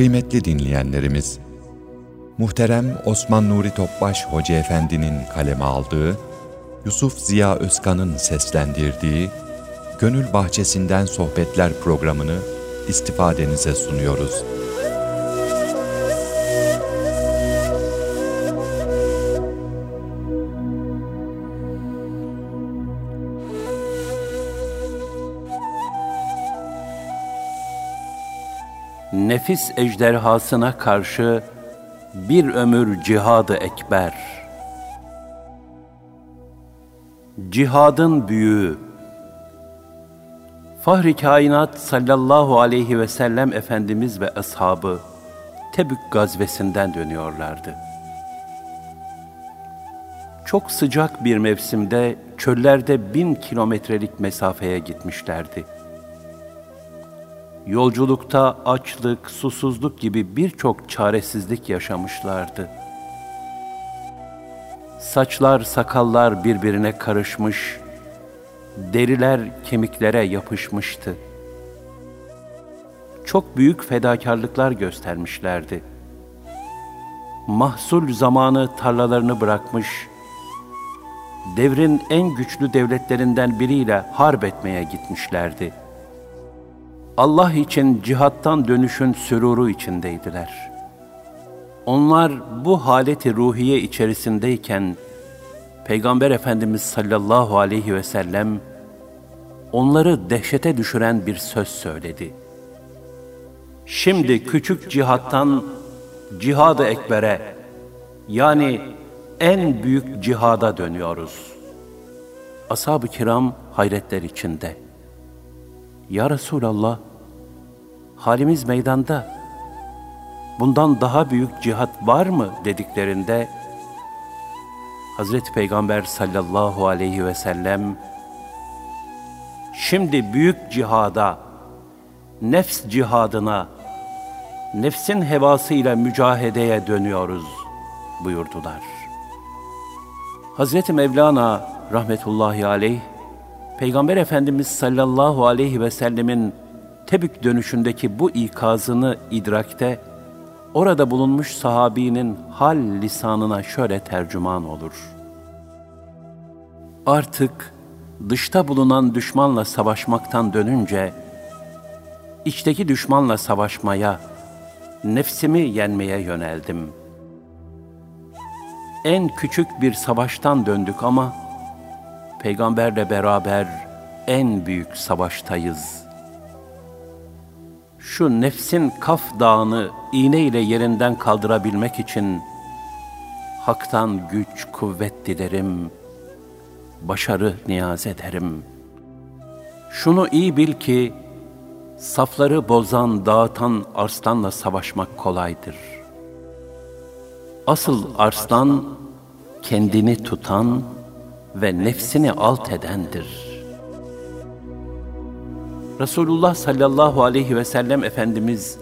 Kıymetli dinleyenlerimiz, muhterem Osman Nuri Topbaş Hoca Efendi'nin kaleme aldığı, Yusuf Ziya Özkan'ın seslendirdiği Gönül Bahçesinden Sohbetler programını istifadenize sunuyoruz. Nefis ejderhasına karşı bir ömür cihadı ekber. Cihadın büyüğü Fahri kainat sallallahu aleyhi ve sellem Efendimiz ve ashabı Tebük gazvesinden dönüyorlardı. Çok sıcak bir mevsimde çöllerde bin kilometrelik mesafeye gitmişlerdi. Yolculukta açlık, susuzluk gibi birçok çaresizlik yaşamışlardı. Saçlar, sakallar birbirine karışmış, deriler kemiklere yapışmıştı. Çok büyük fedakarlıklar göstermişlerdi. Mahsul zamanı tarlalarını bırakmış, devrin en güçlü devletlerinden biriyle harp etmeye gitmişlerdi. Allah için cihattan dönüşün süruru içindeydiler. Onlar bu haleti ruhiye içerisindeyken, Peygamber Efendimiz sallallahu aleyhi ve sellem onları dehşete düşüren bir söz söyledi. Şimdi küçük cihattan cihad-ı ekbere yani en büyük cihada dönüyoruz. Ashab-ı kiram hayretler içinde. Ya Resulallah, halimiz meydanda. Bundan daha büyük cihat var mı dediklerinde Hazreti Peygamber sallallahu aleyhi ve sellem şimdi büyük cihada, nefs cihadına, nefsin hevasıyla mücahedeye dönüyoruz buyurdular. Hazreti Mevlana rahmetullahi aleyh, Peygamber Efendimiz sallallahu aleyhi ve sellemin Tebük dönüşündeki bu ikazını idrakte, orada bulunmuş sahabinin hal lisanına şöyle tercüman olur. Artık dışta bulunan düşmanla savaşmaktan dönünce, içteki düşmanla savaşmaya, nefsimi yenmeye yöneldim. En küçük bir savaştan döndük ama, peygamberle beraber en büyük savaştayız. Şu nefsin kaf dağını iğne ile yerinden kaldırabilmek için haktan güç, kuvvet dilerim, başarı niyaz ederim. Şunu iyi bil ki, safları bozan, dağıtan arslanla savaşmak kolaydır. Asıl arslan, kendini tutan, ve nefsini alt edendir. Resulullah sallallahu aleyhi ve sellem Efendimiz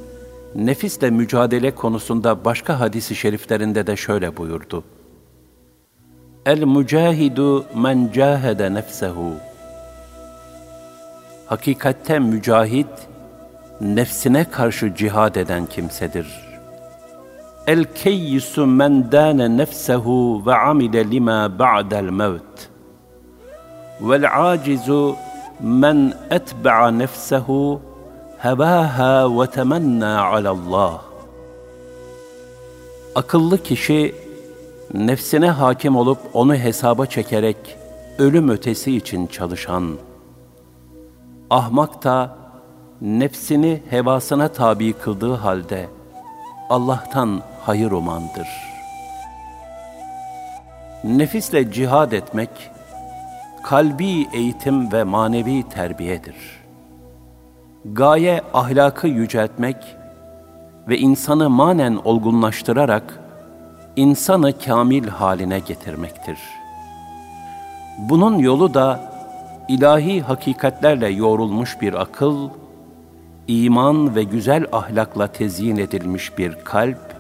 nefisle mücadele konusunda başka hadisi şeriflerinde de şöyle buyurdu. El mücahidu men cahede nefsehu. Hakikatte mücahit, nefsine karşı cihad eden kimsedir. El keyyisu men dâne nefsehu ve amile lima ba'del mevt. Vel acizu men etbe'a nefsehu hevaha ve temenna alallah. Akıllı kişi nefsine hakim olup onu hesaba çekerek ölüm ötesi için çalışan, ahmak da nefsini hevasına tabi kıldığı halde Allah'tan hayır umandır. Nefisle cihad etmek, kalbi eğitim ve manevi terbiyedir. Gaye ahlakı yüceltmek ve insanı manen olgunlaştırarak insanı kamil haline getirmektir. Bunun yolu da ilahi hakikatlerle yoğrulmuş bir akıl, iman ve güzel ahlakla tezyin edilmiş bir kalp,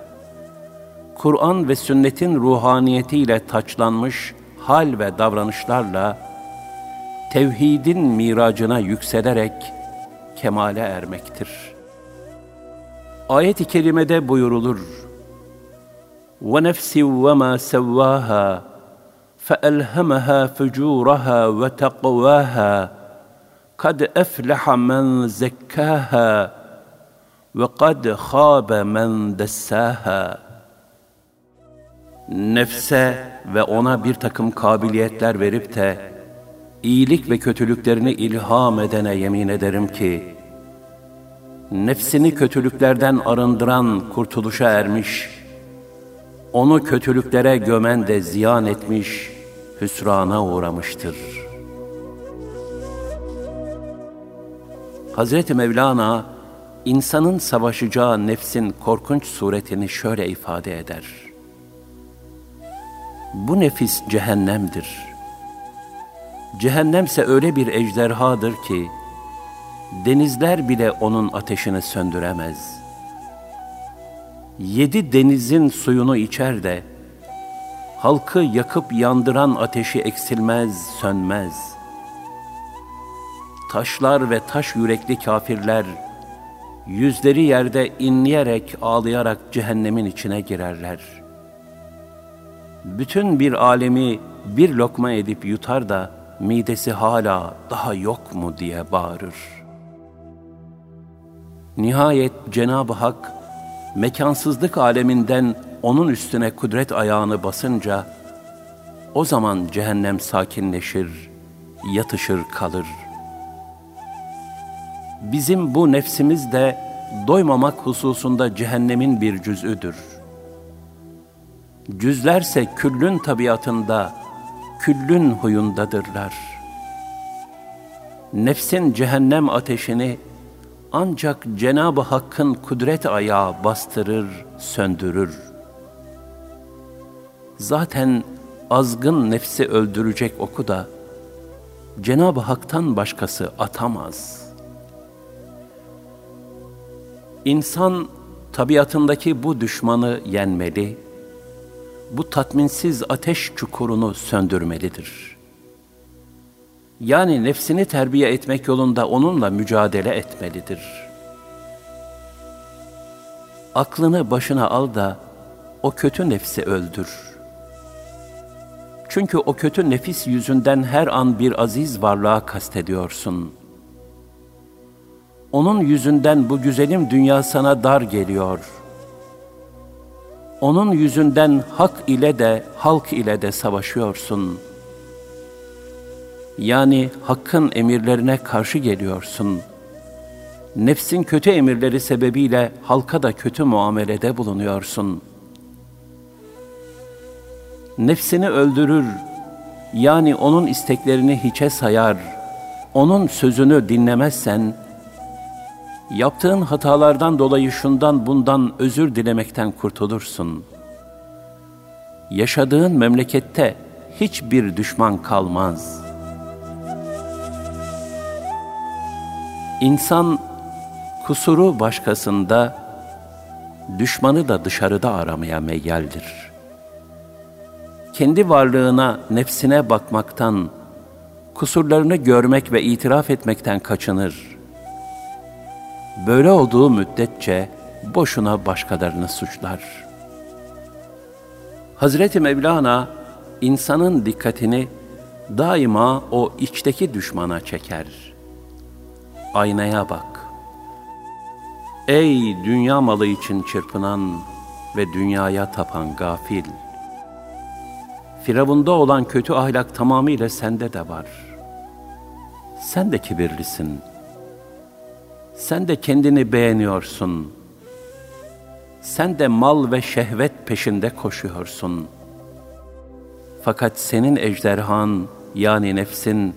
Kur'an ve sünnetin ruhaniyetiyle taçlanmış hal ve davranışlarla tevhidin miracına yükselerek kemale ermektir. Ayet-i kerimede buyurulur. وَنَفْسٍ وَمَا سَوَّاهَا فَأَلْهَمَهَا فُجُورَهَا وَتَقْوَاهَا قَدْ أَفْلَحَ مَنْ زَكَّاهَا وَقَدْ خَابَ مَنْ دَسَّاهَا Nefse ve ona bir takım kabiliyetler verip de iyilik ve kötülüklerini ilham edene yemin ederim ki, nefsini kötülüklerden arındıran kurtuluşa ermiş, onu kötülüklere gömen de ziyan etmiş, hüsrana uğramıştır. Hazreti Mevlana, insanın savaşacağı nefsin korkunç suretini şöyle ifade eder. Bu nefis cehennemdir. Cehennemse öyle bir ejderhadır ki, denizler bile onun ateşini söndüremez. Yedi denizin suyunu içer de, halkı yakıp yandıran ateşi eksilmez, sönmez. Taşlar ve taş yürekli kafirler, yüzleri yerde inleyerek, ağlayarak cehennemin içine girerler. Bütün bir alemi bir lokma edip yutar da, midesi hala daha yok mu diye bağırır. Nihayet Cenab-ı Hak mekansızlık aleminden onun üstüne kudret ayağını basınca o zaman cehennem sakinleşir, yatışır kalır. Bizim bu nefsimiz de doymamak hususunda cehennemin bir cüz'üdür. Cüzlerse küllün tabiatında küllün huyundadırlar. Nefsin cehennem ateşini ancak Cenab-ı Hakk'ın kudret ayağı bastırır, söndürür. Zaten azgın nefsi öldürecek oku da Cenab-ı Hak'tan başkası atamaz. İnsan tabiatındaki bu düşmanı yenmeli, bu tatminsiz ateş çukurunu söndürmelidir. Yani nefsini terbiye etmek yolunda onunla mücadele etmelidir. Aklını başına al da o kötü nefsi öldür. Çünkü o kötü nefis yüzünden her an bir aziz varlığa kastediyorsun. Onun yüzünden bu güzelim dünya sana dar geliyor.'' Onun yüzünden hak ile de halk ile de savaşıyorsun. Yani hakkın emirlerine karşı geliyorsun. Nefsin kötü emirleri sebebiyle halka da kötü muamelede bulunuyorsun. Nefsini öldürür, yani onun isteklerini hiçe sayar, onun sözünü dinlemezsen, Yaptığın hatalardan dolayı şundan bundan özür dilemekten kurtulursun. Yaşadığın memlekette hiçbir düşman kalmaz. İnsan kusuru başkasında, düşmanı da dışarıda aramaya meyyaldir. Kendi varlığına, nefsine bakmaktan, kusurlarını görmek ve itiraf etmekten kaçınır.'' Böyle olduğu müddetçe boşuna başkalarını suçlar. Hazreti Mevlana insanın dikkatini daima o içteki düşmana çeker. Aynaya bak. Ey dünya malı için çırpınan ve dünyaya tapan gafil! Firavunda olan kötü ahlak tamamıyla sende de var. Sen de kibirlisin.'' Sen de kendini beğeniyorsun. Sen de mal ve şehvet peşinde koşuyorsun. Fakat senin ejderhan yani nefsin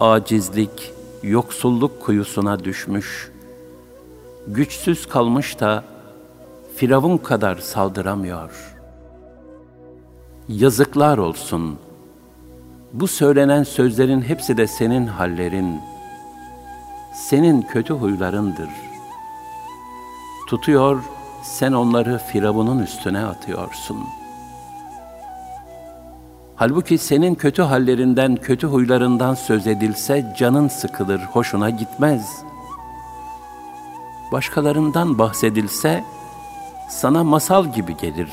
acizlik, yoksulluk kuyusuna düşmüş, güçsüz kalmış da Firavun kadar saldıramıyor. Yazıklar olsun. Bu söylenen sözlerin hepsi de senin hallerin.'' Senin kötü huylarındır. Tutuyor, sen onları Firavun'un üstüne atıyorsun. Halbuki senin kötü hallerinden, kötü huylarından söz edilse canın sıkılır, hoşuna gitmez. başkalarından bahsedilse sana masal gibi gelir.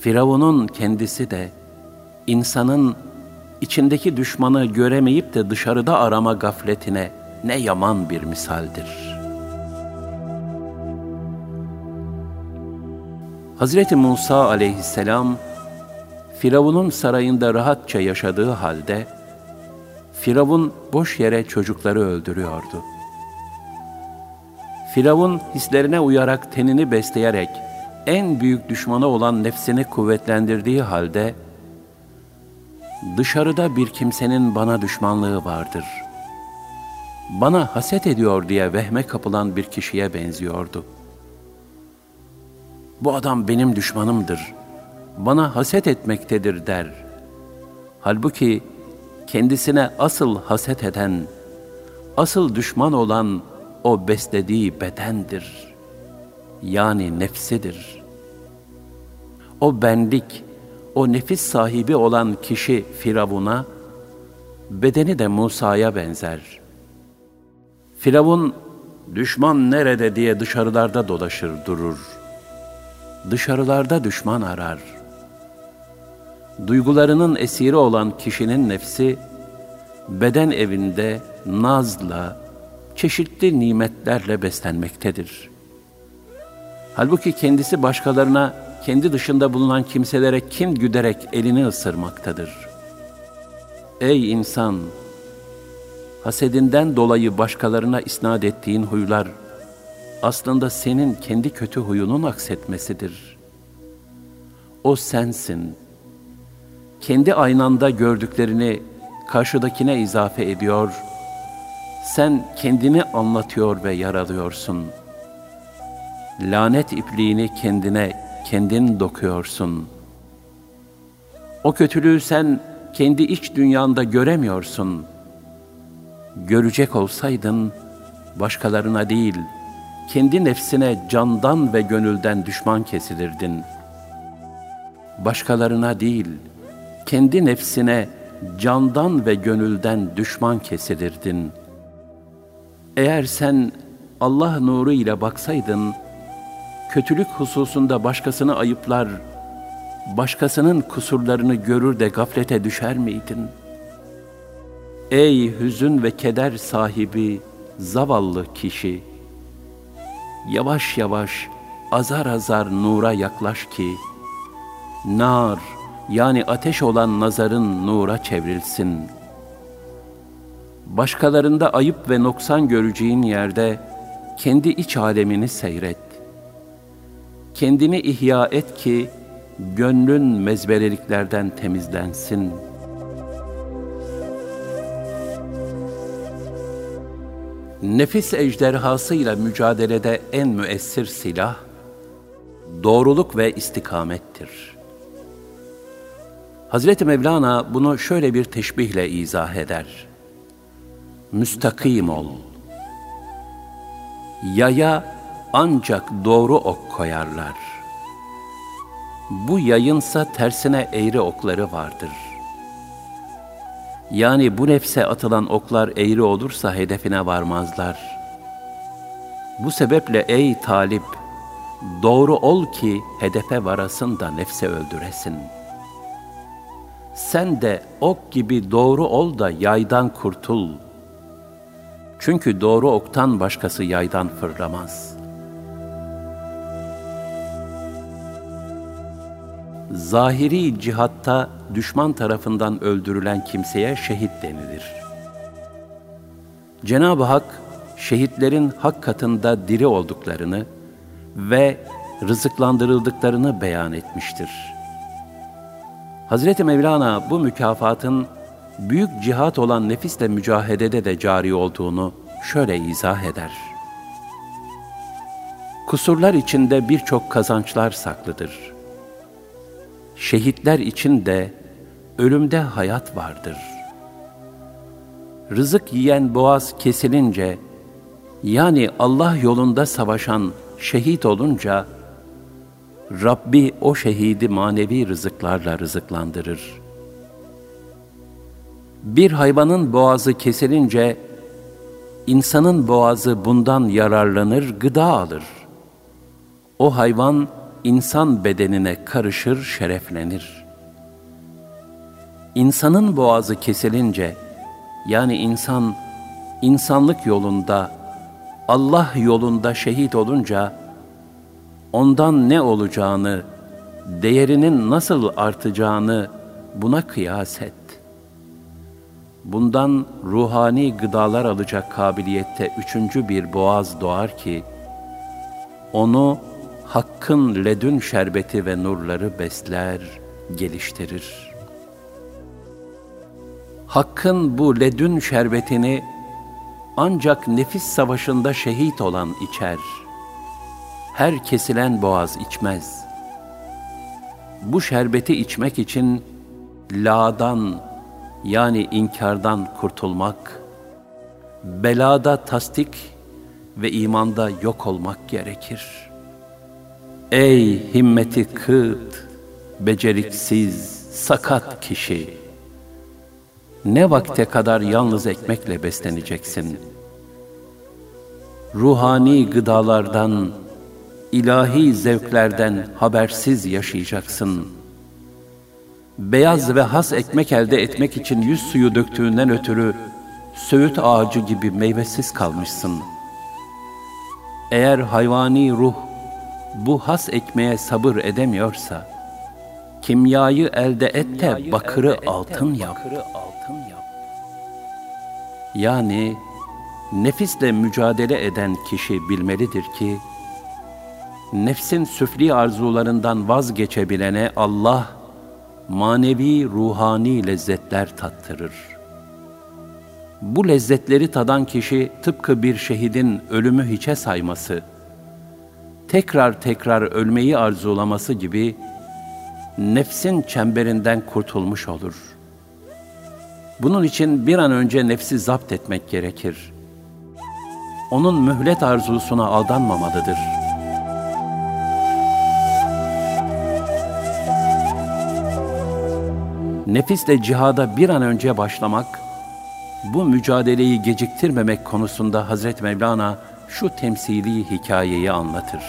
Firavun'un kendisi de insanın içindeki düşmanı göremeyip de dışarıda arama gafletine ne yaman bir misaldir. Hazreti Musa aleyhisselam Firavun'un sarayında rahatça yaşadığı halde Firavun boş yere çocukları öldürüyordu. Firavun hislerine uyarak tenini besleyerek en büyük düşmanı olan nefsini kuvvetlendirdiği halde dışarıda bir kimsenin bana düşmanlığı vardır. Bana haset ediyor diye vehme kapılan bir kişiye benziyordu. Bu adam benim düşmanımdır. Bana haset etmektedir der. Halbuki kendisine asıl haset eden, asıl düşman olan o beslediği bedendir. Yani nefsidir. O benlik, o nefis sahibi olan kişi Firavun'a, bedeni de Musa'ya benzer. Firavun, düşman nerede diye dışarılarda dolaşır durur. Dışarılarda düşman arar. Duygularının esiri olan kişinin nefsi, beden evinde nazla, çeşitli nimetlerle beslenmektedir. Halbuki kendisi başkalarına kendi dışında bulunan kimselere kin güderek elini ısırmaktadır. Ey insan! Hasedinden dolayı başkalarına isnat ettiğin huylar, aslında senin kendi kötü huyunun aksetmesidir. O sensin. Kendi aynanda gördüklerini karşıdakine izafe ediyor, sen kendini anlatıyor ve yaralıyorsun. Lanet ipliğini kendine kendin dokuyorsun. O kötülüğü sen kendi iç dünyanda göremiyorsun. Görecek olsaydın başkalarına değil, kendi nefsine candan ve gönülden düşman kesilirdin. Başkalarına değil, kendi nefsine candan ve gönülden düşman kesilirdin. Eğer sen Allah nuru ile baksaydın, kötülük hususunda başkasını ayıplar, başkasının kusurlarını görür de gaflete düşer miydin? Ey hüzün ve keder sahibi, zavallı kişi! Yavaş yavaş, azar azar nura yaklaş ki, nar yani ateş olan nazarın nura çevrilsin. Başkalarında ayıp ve noksan göreceğin yerde, kendi iç alemini seyret kendini ihya et ki gönlün mezbeleliklerden temizlensin. Nefis ejderhasıyla mücadelede en müessir silah, doğruluk ve istikamettir. Hazreti Mevlana bunu şöyle bir teşbihle izah eder. Müstakim ol. Yaya ancak doğru ok koyarlar. Bu yayınsa tersine eğri okları vardır. Yani bu nefse atılan oklar eğri olursa hedefine varmazlar. Bu sebeple ey talip, doğru ol ki hedefe varasın da nefse öldüresin. Sen de ok gibi doğru ol da yaydan kurtul. Çünkü doğru oktan başkası yaydan fırlamaz.'' Zahiri cihatta düşman tarafından öldürülen kimseye şehit denilir. Cenab-ı Hak şehitlerin hak katında diri olduklarını ve rızıklandırıldıklarını beyan etmiştir. Hazreti Mevlana bu mükafatın büyük cihat olan nefisle mücahedede de cari olduğunu şöyle izah eder. Kusurlar içinde birçok kazançlar saklıdır.'' Şehitler için de ölümde hayat vardır. Rızık yiyen boğaz kesilince, yani Allah yolunda savaşan şehit olunca, Rabbi o şehidi manevi rızıklarla rızıklandırır. Bir hayvanın boğazı kesilince, insanın boğazı bundan yararlanır, gıda alır. O hayvan insan bedenine karışır, şereflenir. İnsanın boğazı kesilince, yani insan insanlık yolunda, Allah yolunda şehit olunca, ondan ne olacağını, değerinin nasıl artacağını buna kıyas et. Bundan ruhani gıdalar alacak kabiliyette üçüncü bir boğaz doğar ki, onu Hakk'ın ledün şerbeti ve nurları besler, geliştirir. Hakk'ın bu ledün şerbetini ancak nefis savaşında şehit olan içer. Her kesilen boğaz içmez. Bu şerbeti içmek için la'dan yani inkardan kurtulmak, belada tasdik ve imanda yok olmak gerekir. Ey himmeti kıt, beceriksiz, sakat kişi! Ne vakte kadar yalnız ekmekle besleneceksin? Ruhani gıdalardan, ilahi zevklerden habersiz yaşayacaksın. Beyaz ve has ekmek elde etmek için yüz suyu döktüğünden ötürü söğüt ağacı gibi meyvesiz kalmışsın. Eğer hayvani ruh bu has ekmeğe sabır edemiyorsa, kimyayı elde et de bakırı altın yap. Yani nefisle mücadele eden kişi bilmelidir ki, nefsin süfli arzularından vazgeçebilene Allah, manevi ruhani lezzetler tattırır. Bu lezzetleri tadan kişi tıpkı bir şehidin ölümü hiçe sayması, tekrar tekrar ölmeyi arzulaması gibi nefsin çemberinden kurtulmuş olur. Bunun için bir an önce nefsi zapt etmek gerekir. Onun mühlet arzusuna aldanmamalıdır. Nefisle cihada bir an önce başlamak, bu mücadeleyi geciktirmemek konusunda Hazret Mevlana şu temsili hikayeyi anlatır.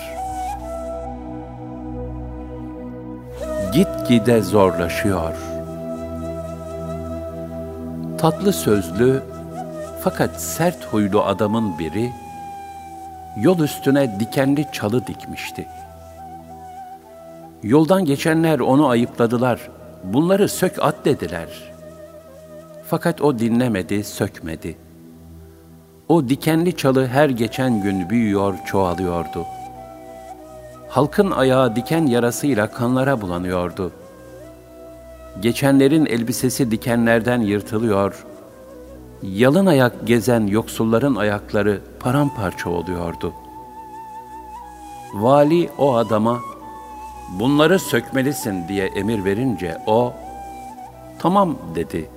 Gitgide zorlaşıyor. Tatlı sözlü fakat sert huylu adamın biri yol üstüne dikenli çalı dikmişti. Yoldan geçenler onu ayıpladılar. Bunları sök at dediler. Fakat o dinlemedi, sökmedi.'' O dikenli çalı her geçen gün büyüyor, çoğalıyordu. Halkın ayağı diken yarasıyla kanlara bulanıyordu. Geçenlerin elbisesi dikenlerden yırtılıyor, yalın ayak gezen yoksulların ayakları paramparça oluyordu. Vali o adama, bunları sökmelisin diye emir verince o, tamam dedi,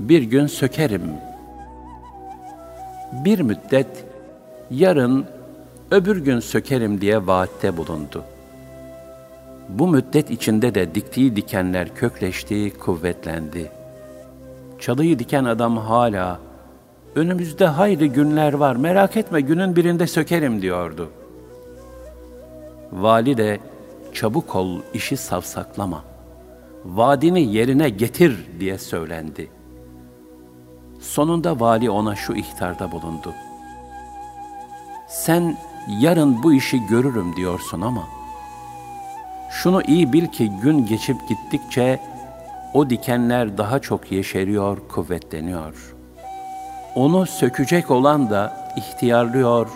bir gün sökerim.'' Bir müddet yarın öbür gün sökerim diye vaatte bulundu. Bu müddet içinde de diktiği dikenler kökleşti, kuvvetlendi. Çalıyı diken adam hala, önümüzde hayli günler var, merak etme günün birinde sökerim diyordu. Vali de, çabuk ol, işi savsaklama, vaadini yerine getir diye söylendi. Sonunda vali ona şu ihtarda bulundu. Sen yarın bu işi görürüm diyorsun ama şunu iyi bil ki gün geçip gittikçe o dikenler daha çok yeşeriyor, kuvvetleniyor. Onu sökecek olan da ihtiyarlıyor,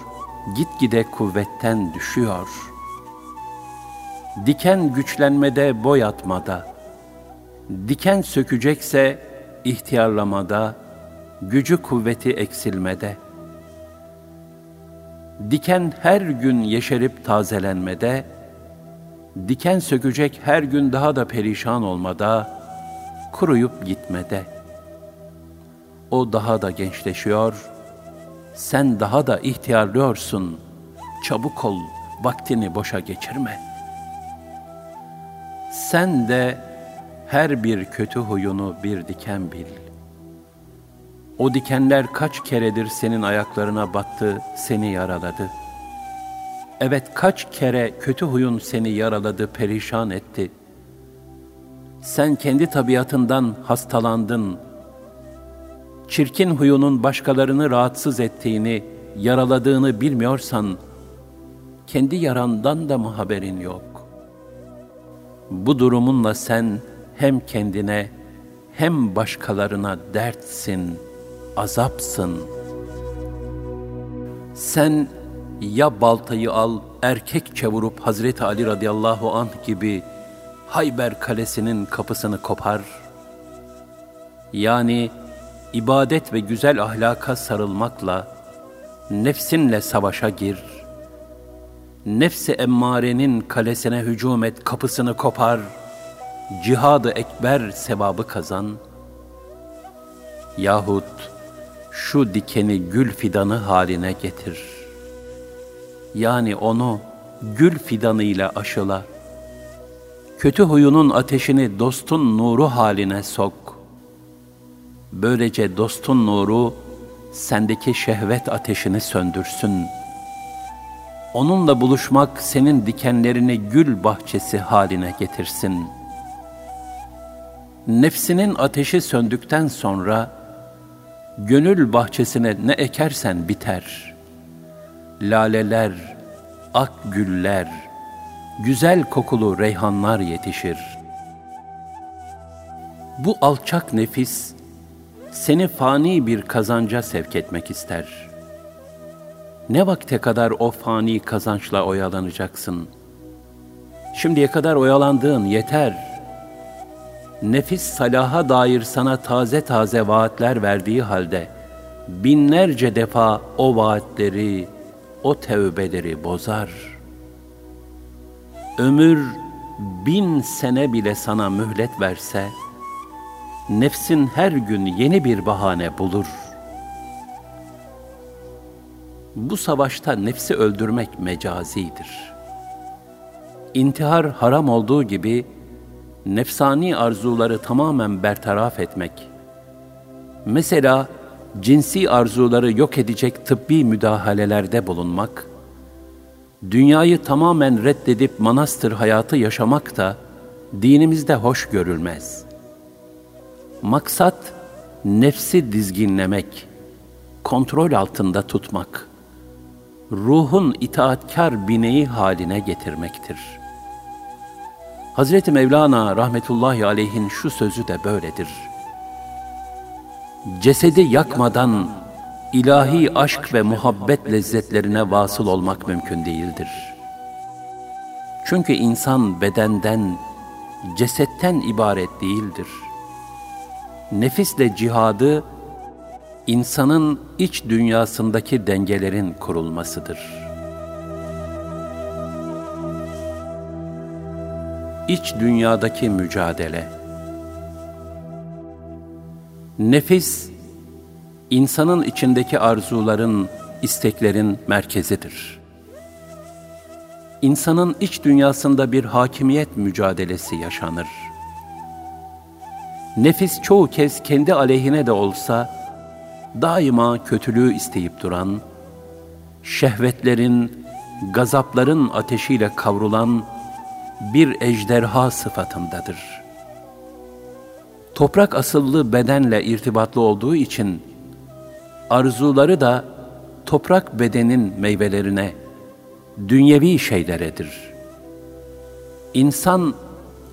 gitgide kuvvetten düşüyor. Diken güçlenmede, boy atmada, diken sökecekse ihtiyarlamada, gücü kuvveti eksilmede, diken her gün yeşerip tazelenmede, diken sökecek her gün daha da perişan olmada, kuruyup gitmede. O daha da gençleşiyor, sen daha da ihtiyarlıyorsun, çabuk ol, vaktini boşa geçirme. Sen de her bir kötü huyunu bir diken bil.'' O dikenler kaç keredir senin ayaklarına battı, seni yaraladı. Evet kaç kere kötü huyun seni yaraladı, perişan etti. Sen kendi tabiatından hastalandın. Çirkin huyunun başkalarını rahatsız ettiğini, yaraladığını bilmiyorsan, kendi yarandan da mı haberin yok? Bu durumunla sen hem kendine hem başkalarına dertsin, azapsın. Sen ya baltayı al, erkekçe vurup Hazreti Ali radıyallahu anh gibi Hayber kalesinin kapısını kopar. Yani ibadet ve güzel ahlaka sarılmakla nefsinle savaşa gir.'' nefsi emmarenin kalesine hücum et, kapısını kopar, cihadı ekber sevabı kazan, yahut şu dikeni gül fidanı haline getir. Yani onu gül fidanıyla aşıla. Kötü huyunun ateşini dostun nuru haline sok. Böylece dostun nuru sendeki şehvet ateşini söndürsün.'' Onunla buluşmak senin dikenlerini gül bahçesi haline getirsin. Nefsinin ateşi söndükten sonra, gönül bahçesine ne ekersen biter. Laleler, ak güller, güzel kokulu reyhanlar yetişir. Bu alçak nefis, seni fani bir kazanca sevk etmek ister.'' ne vakte kadar o fani kazançla oyalanacaksın? Şimdiye kadar oyalandığın yeter. Nefis salaha dair sana taze taze vaatler verdiği halde, binlerce defa o vaatleri, o tevbeleri bozar. Ömür bin sene bile sana mühlet verse, nefsin her gün yeni bir bahane bulur.'' Bu savaşta nefsi öldürmek mecazidir. İntihar haram olduğu gibi nefsani arzuları tamamen bertaraf etmek. Mesela cinsi arzuları yok edecek tıbbi müdahalelerde bulunmak, dünyayı tamamen reddedip manastır hayatı yaşamak da dinimizde hoş görülmez. Maksat nefsi dizginlemek, kontrol altında tutmak.'' ruhun itaatkar bineği haline getirmektir. Hazreti Mevlana rahmetullahi aleyhin şu sözü de böyledir. Cesedi yakmadan ilahi aşk ve muhabbet lezzetlerine vasıl olmak mümkün değildir. Çünkü insan bedenden, cesetten ibaret değildir. Nefisle cihadı insanın iç dünyasındaki dengelerin kurulmasıdır. İç dünyadaki mücadele Nefis, insanın içindeki arzuların, isteklerin merkezidir. İnsanın iç dünyasında bir hakimiyet mücadelesi yaşanır. Nefis çoğu kez kendi aleyhine de olsa, daima kötülüğü isteyip duran, şehvetlerin, gazapların ateşiyle kavrulan bir ejderha sıfatındadır. Toprak asıllı bedenle irtibatlı olduğu için arzuları da toprak bedenin meyvelerine, dünyevi şeyleredir. İnsan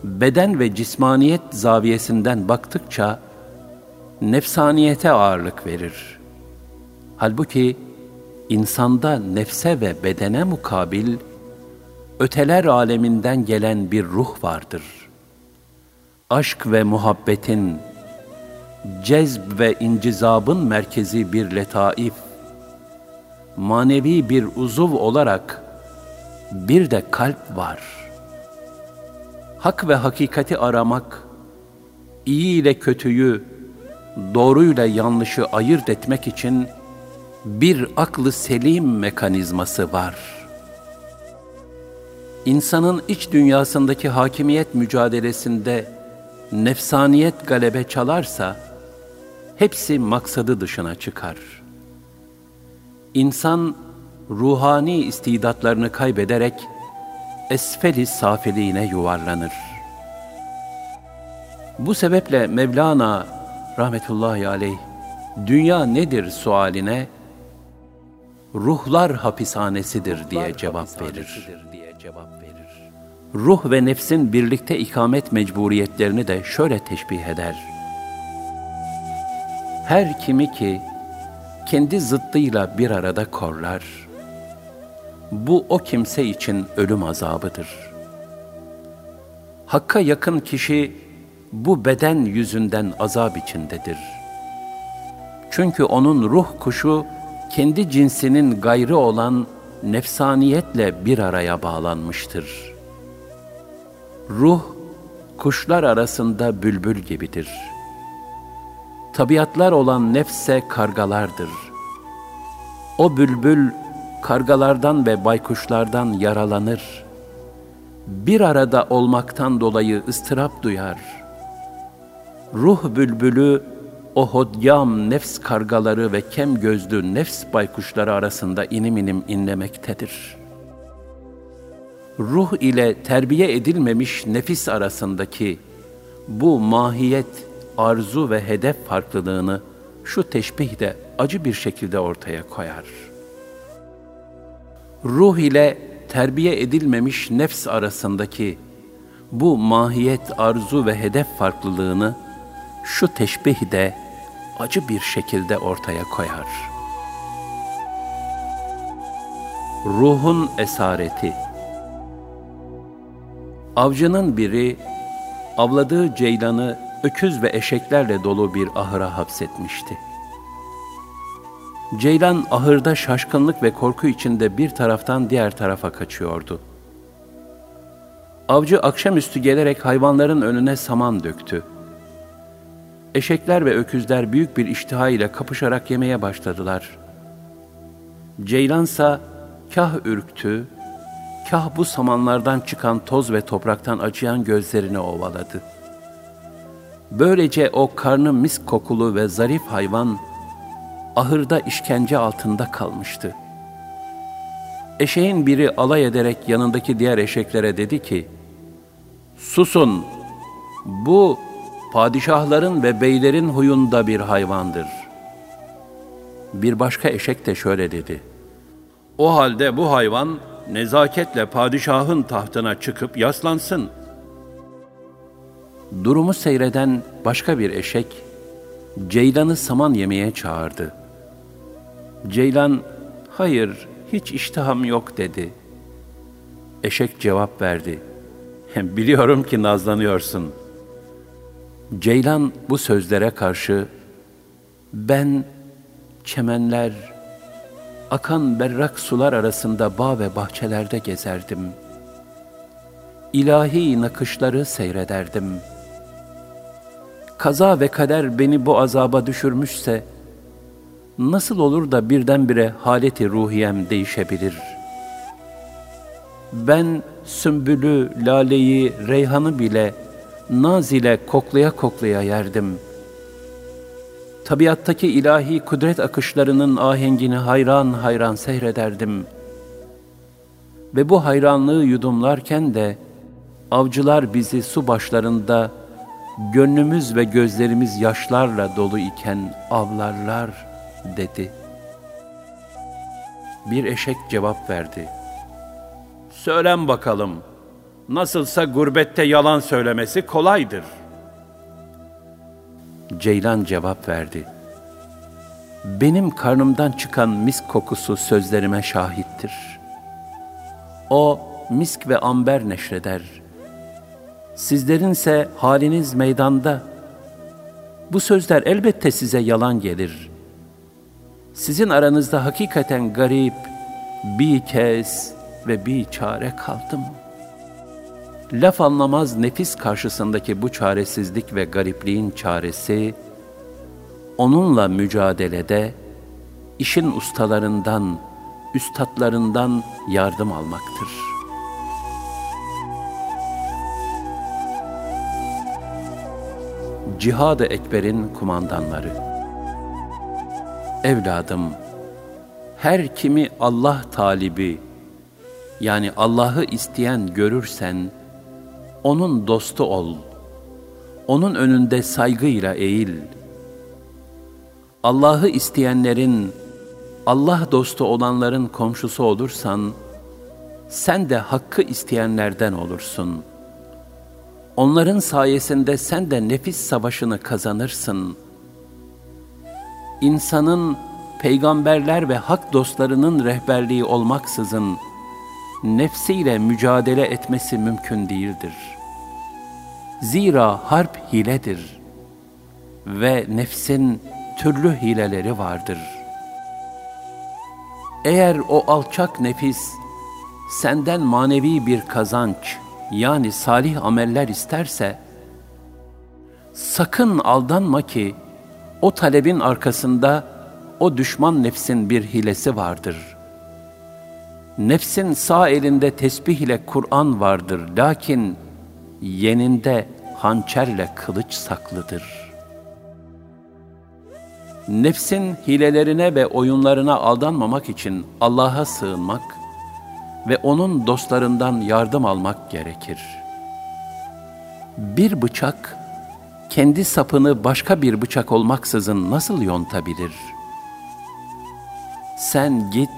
beden ve cismaniyet zaviyesinden baktıkça nefsaniyete ağırlık verir. Halbuki insanda nefse ve bedene mukabil öteler aleminden gelen bir ruh vardır. Aşk ve muhabbetin, cezb ve incizabın merkezi bir letaif, manevi bir uzuv olarak bir de kalp var. Hak ve hakikati aramak, iyi ile kötüyü, doğruyla yanlışı ayırt etmek için bir aklı selim mekanizması var. İnsanın iç dünyasındaki hakimiyet mücadelesinde nefsaniyet galebe çalarsa, hepsi maksadı dışına çıkar. İnsan ruhani istidatlarını kaybederek esfeli safiliğine yuvarlanır. Bu sebeple Mevlana rahmetullahi aleyh dünya nedir sualine ruhlar hapishanesidir diye cevap verir. Ruh ve nefsin birlikte ikamet mecburiyetlerini de şöyle teşbih eder. Her kimi ki kendi zıttıyla bir arada korlar, bu o kimse için ölüm azabıdır. Hakka yakın kişi bu beden yüzünden azap içindedir. Çünkü onun ruh kuşu kendi cinsinin gayrı olan nefsaniyetle bir araya bağlanmıştır. Ruh, kuşlar arasında bülbül gibidir. Tabiatlar olan nefse kargalardır. O bülbül, kargalardan ve baykuşlardan yaralanır. Bir arada olmaktan dolayı ıstırap duyar. Ruh bülbülü, o hodyam nefs kargaları ve kem gözlü nefs baykuşları arasında inim inim inlemektedir. Ruh ile terbiye edilmemiş nefis arasındaki bu mahiyet, arzu ve hedef farklılığını şu teşbih de acı bir şekilde ortaya koyar. Ruh ile terbiye edilmemiş nefs arasındaki bu mahiyet, arzu ve hedef farklılığını şu teşbih de acı bir şekilde ortaya koyar. Ruhun esareti Avcının biri avladığı ceylanı öküz ve eşeklerle dolu bir ahıra hapsetmişti. Ceylan ahırda şaşkınlık ve korku içinde bir taraftan diğer tarafa kaçıyordu. Avcı akşamüstü gelerek hayvanların önüne saman döktü. Eşekler ve öküzler büyük bir iştiha ile kapışarak yemeye başladılar. Ceylansa kah ürktü, kah bu samanlardan çıkan toz ve topraktan acıyan gözlerini ovaladı. Böylece o karnı mis kokulu ve zarif hayvan ahırda işkence altında kalmıştı. Eşeğin biri alay ederek yanındaki diğer eşeklere dedi ki, Susun, bu padişahların ve beylerin huyunda bir hayvandır. Bir başka eşek de şöyle dedi. O halde bu hayvan nezaketle padişahın tahtına çıkıp yaslansın. Durumu seyreden başka bir eşek, Ceylan'ı saman yemeye çağırdı. Ceylan, hayır, hiç iştahım yok dedi. Eşek cevap verdi. Biliyorum ki nazlanıyorsun.'' Ceylan bu sözlere karşı ben çemenler, akan berrak sular arasında bağ ve bahçelerde gezerdim. İlahi nakışları seyrederdim. Kaza ve kader beni bu azaba düşürmüşse, nasıl olur da birdenbire haleti ruhiyem değişebilir? Ben sümbülü, laleyi, reyhanı bile naz ile koklaya koklaya yerdim. Tabiattaki ilahi kudret akışlarının ahengini hayran hayran seyrederdim. Ve bu hayranlığı yudumlarken de avcılar bizi su başlarında gönlümüz ve gözlerimiz yaşlarla dolu iken avlarlar dedi. Bir eşek cevap verdi. Söylem bakalım.'' Nasılsa gurbette yalan söylemesi kolaydır. Ceylan cevap verdi. Benim karnımdan çıkan misk kokusu sözlerime şahittir. O misk ve amber neşreder. Sizlerinse haliniz meydanda. Bu sözler elbette size yalan gelir. Sizin aranızda hakikaten garip, bir kez ve bir çare kaldım.'' Laf anlamaz nefis karşısındaki bu çaresizlik ve garipliğin çaresi, onunla mücadelede işin ustalarından, üstadlarından yardım almaktır. Cihad-ı Ekber'in kumandanları Evladım, her kimi Allah talibi, yani Allah'ı isteyen görürsen, onun dostu ol. Onun önünde saygıyla eğil. Allah'ı isteyenlerin, Allah dostu olanların komşusu olursan, sen de hakkı isteyenlerden olursun. Onların sayesinde sen de nefis savaşını kazanırsın. İnsanın peygamberler ve hak dostlarının rehberliği olmaksızın nefsiyle mücadele etmesi mümkün değildir. Zira harp hiledir ve nefsin türlü hileleri vardır. Eğer o alçak nefis senden manevi bir kazanç yani salih ameller isterse, sakın aldanma ki o talebin arkasında o düşman nefsin bir hilesi vardır. Nefsin sağ elinde tesbih ile Kur'an vardır, lakin yeninde hançerle kılıç saklıdır. Nefsin hilelerine ve oyunlarına aldanmamak için Allah'a sığınmak, ve onun dostlarından yardım almak gerekir. Bir bıçak, kendi sapını başka bir bıçak olmaksızın nasıl yontabilir? Sen git,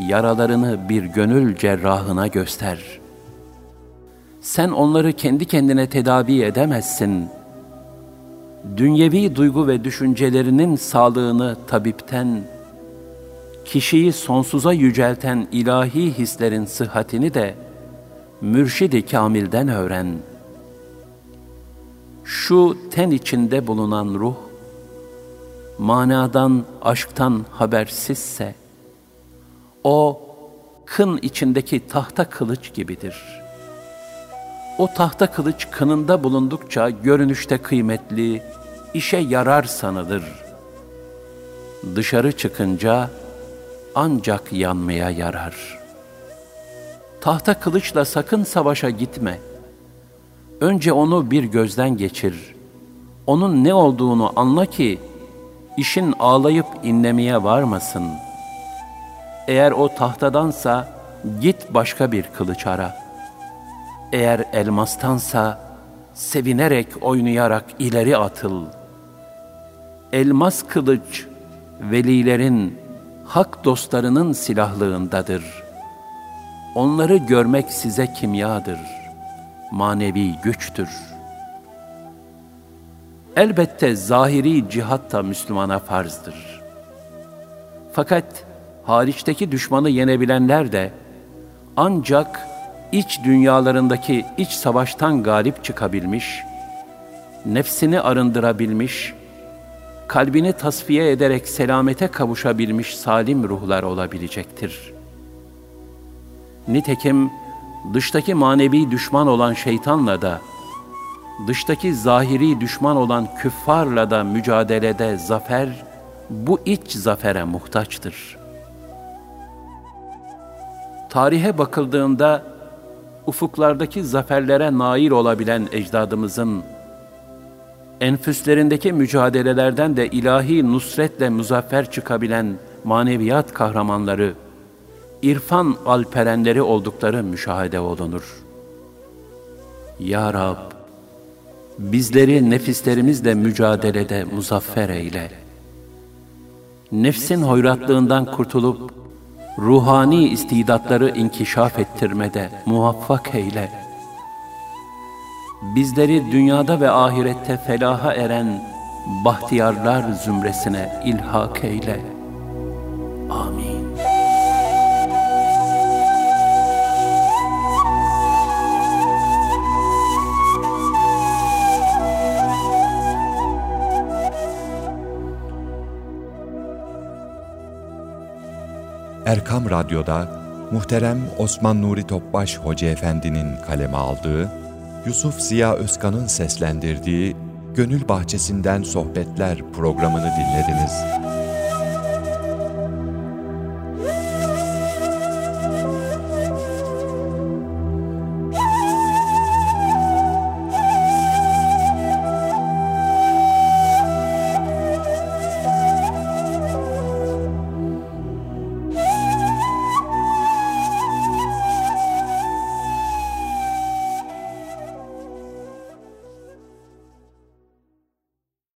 yaralarını bir gönül cerrahına göster. Sen onları kendi kendine tedavi edemezsin. Dünyevi duygu ve düşüncelerinin sağlığını tabipten, kişiyi sonsuza yücelten ilahi hislerin sıhhatini de mürşidi kamilden öğren. Şu ten içinde bulunan ruh, manadan, aşktan habersizse, o kın içindeki tahta kılıç gibidir. O tahta kılıç kınında bulundukça görünüşte kıymetli, işe yarar sanılır. Dışarı çıkınca, ancak yanmaya yarar. Tahta kılıçla sakın savaşa gitme. Önce onu bir gözden geçir. Onun ne olduğunu anla ki işin ağlayıp inlemeye varmasın. Eğer o tahtadansa git başka bir kılıç ara. Eğer elmastansa sevinerek oynayarak ileri atıl. Elmas kılıç velilerin hak dostlarının silahlığındadır. Onları görmek size kimyadır, manevi güçtür. Elbette zahiri cihat da Müslümana farzdır. Fakat hariçteki düşmanı yenebilenler de ancak iç dünyalarındaki iç savaştan galip çıkabilmiş, nefsini arındırabilmiş kalbini tasfiye ederek selamete kavuşabilmiş salim ruhlar olabilecektir. Nitekim dıştaki manevi düşman olan şeytanla da, dıştaki zahiri düşman olan küffarla da mücadelede zafer, bu iç zafere muhtaçtır. Tarihe bakıldığında, ufuklardaki zaferlere nail olabilen ecdadımızın enfüslerindeki mücadelelerden de ilahi nusretle muzaffer çıkabilen maneviyat kahramanları, irfan alperenleri oldukları müşahede olunur. Ya Rab, bizleri nefislerimizle mücadelede muzaffer eyle. Nefsin hoyratlığından kurtulup, ruhani istidatları inkişaf ettirmede muvaffak eyle.'' bizleri dünyada ve ahirette felaha eren bahtiyarlar zümresine ilhak eyle. Erkam Radyo'da muhterem Osman Nuri Topbaş Hoca Efendi'nin kaleme aldığı Yusuf Ziya Özkan'ın seslendirdiği Gönül Bahçesinden Sohbetler programını dinlediniz.